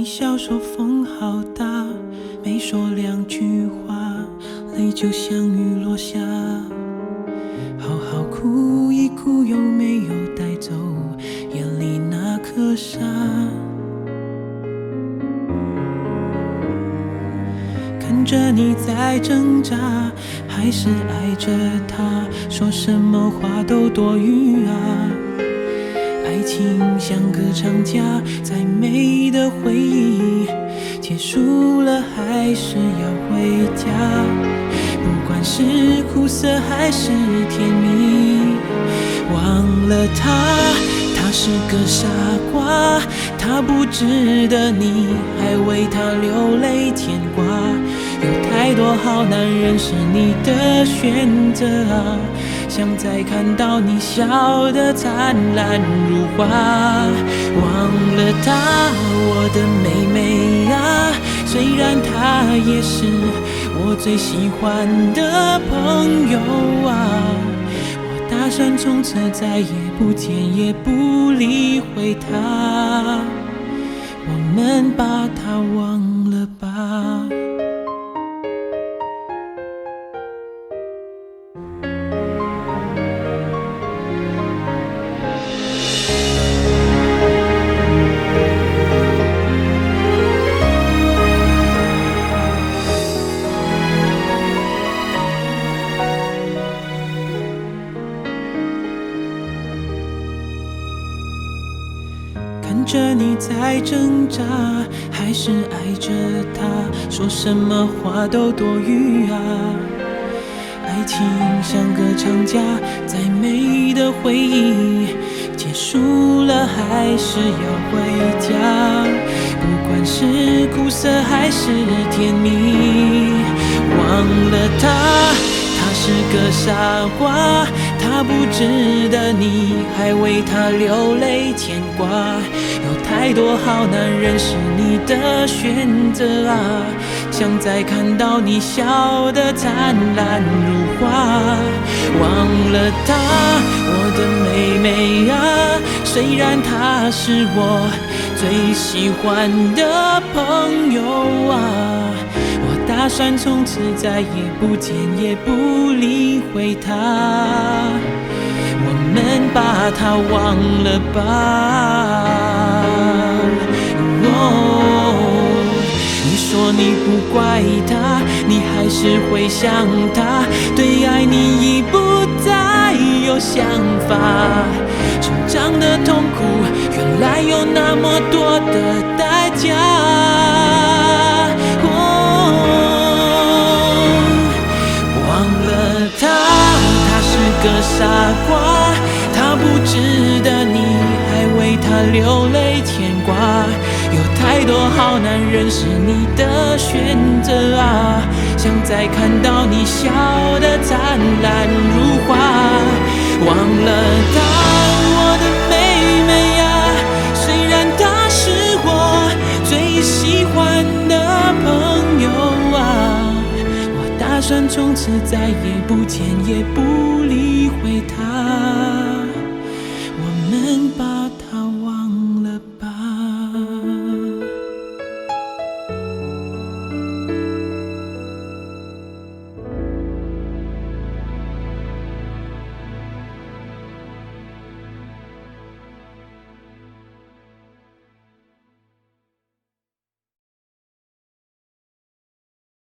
你笑说风好大，没说两句话，泪就像雨落下。好好哭一哭，有没有带走眼里那颗沙？看着你在挣扎，还是爱着他，说什么话都多余啊。爱情像歌唱家，再美的回忆结束了，还是要回家。不管是苦涩还是甜蜜，忘了他，他是个傻瓜，他不值得你还为他流泪牵挂。有太多好男人是你的选择啊。想再看到你笑得灿烂如花，忘了她，我的妹妹啊，虽然她也是我最喜欢的朋友啊，我打算从此再也不见也不理会她，我们把她忘了吧。着你在挣扎，还是爱着他，说什么话都多余啊。爱情像个长假，再美的回忆结束了，还是要回家。不管是苦涩还是甜蜜，忘了他，他是个傻瓜。他不值得你还为他流泪牵挂，有太多好男人是你的选择啊！想再看到你笑得灿烂如花，忘了他，我的妹妹啊！虽然他是我最喜欢的朋友啊，打算从此再也不见也不理会他。我们把他忘了吧。你说你不怪他，你还是会想他，对爱你已不再有想法。成长的痛苦，原来有那么多的代价。他，他是个傻瓜。他不值得你还为他流泪牵挂，有太多好男人是你的选择啊！想再看到你笑得灿烂如花，忘了他，我的妹妹啊！虽然他是我最喜欢的朋友，就算从此再也不见也不理会他。